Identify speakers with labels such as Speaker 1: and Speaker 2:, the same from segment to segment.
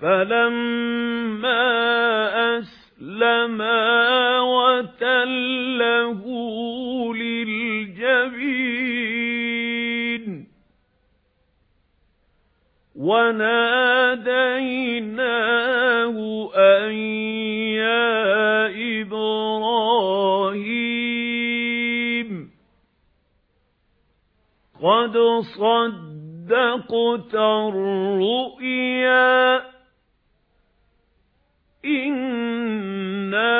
Speaker 1: فَلَمَّا أَسْلَمَا وَتَلَّهُ لِلْجَبِينِ وَنَادَيْنَاهُ أَن يَا إِبْرَاهِيمُ قَدْ صَدَّقْتَ الرُّؤْيَا إِنَّا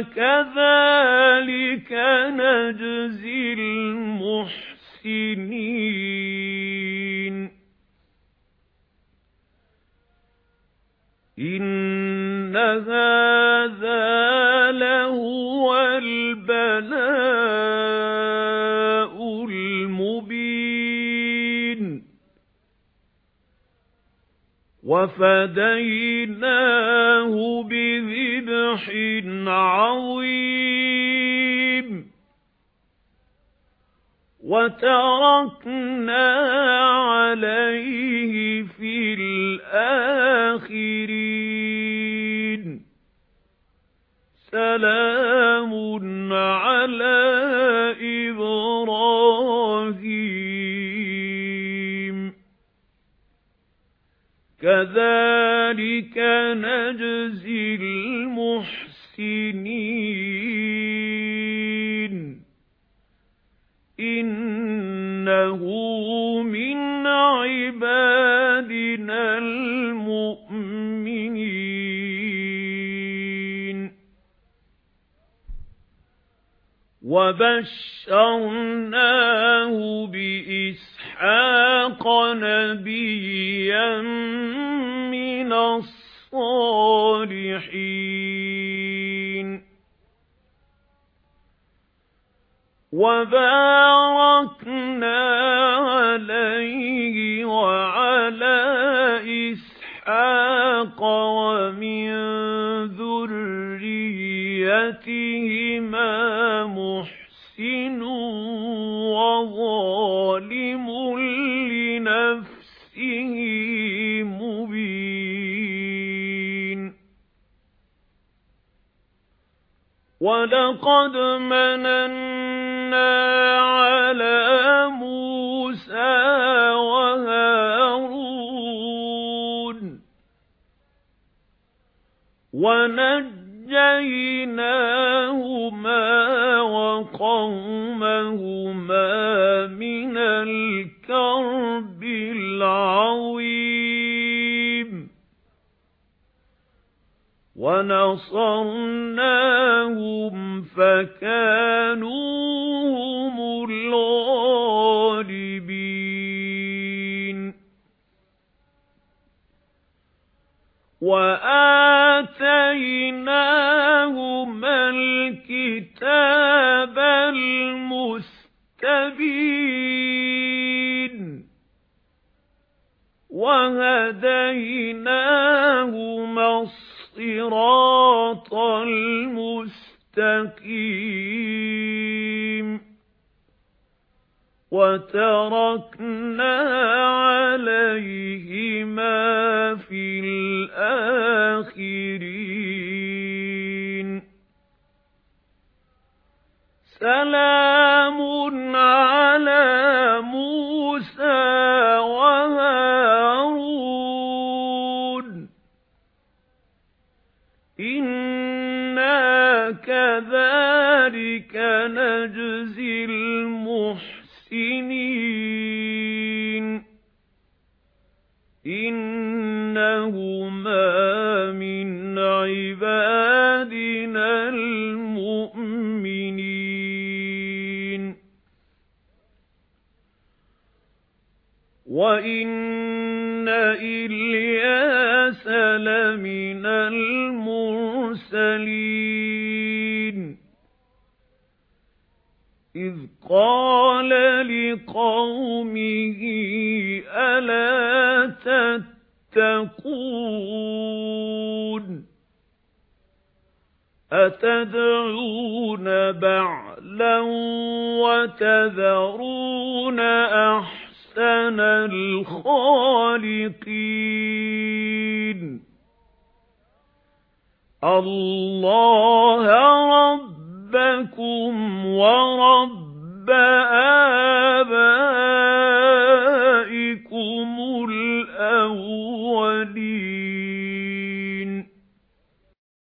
Speaker 1: كَذَلِكَ نَجْزِي الْمُحْسِنِينَ إِنَّ وَفَدَيْنَاهُ بِذِبْحٍ عَظِيمٍ. وَتَرَكْنَا عَلَيْهِ فِي الْآخِرِينَ. سَلَامٌ عَلَى كَذَلِكَ نَجْزِي الْمُحْسِنِينَ. إِنَّهُ وَبَشَّرْنَاهُ بِإِسْحَاقَ نَبِيًّا مِنَ الصَّالِحِينَ. وَبَارَكْنَا عَلَيْهِ وَعَلَى إِسْحَاقَ وَمِن ذُرِّيَّتِهِمَا لِنَفْسِهِ مُبِينٌ. وَلَقَدْ مَنَنَّا عَلَى مُوسَى وَهَارُونَ. وَنَجَّيْنَاهُمَا وَقَوْمَهُمَا مِنَ الْكَرْبِ الْعَظِيمِ. وَنَصَرْنَاهُمْ فَكَانُوا هُمُ الْغَالِبِينَ. وَآتَيْنَاهُمَا وَهَدَيْنَاهُمَا الصِّرَاطَ الْمُسْتَقِيمَ وَتَرَكْنَا عَلَيْهِمَا فِي الْآخِرِينَ سَلَامٌ إِنَّا كَذَلِكَ نَجْزِي الْمُحْسِنِينَ. إِنَّهُمَا مِنْ عِبَادِنَا الْمُؤْمِنِينَ. وَإِنَّ إِلْيَاسَ لَمِنَ الْمُرْسَلِينَ. إِذْ قَالَ لِقَوْمِهِ أَلَا تَتَّقُونَ؟ أَتَدْعُونَ بَعْلًا وَتَذَرُونَ أَحْسَنَ الْخَالِقِينَ؟ اللَّهَ رَبَّكُمْ وَرَبَّ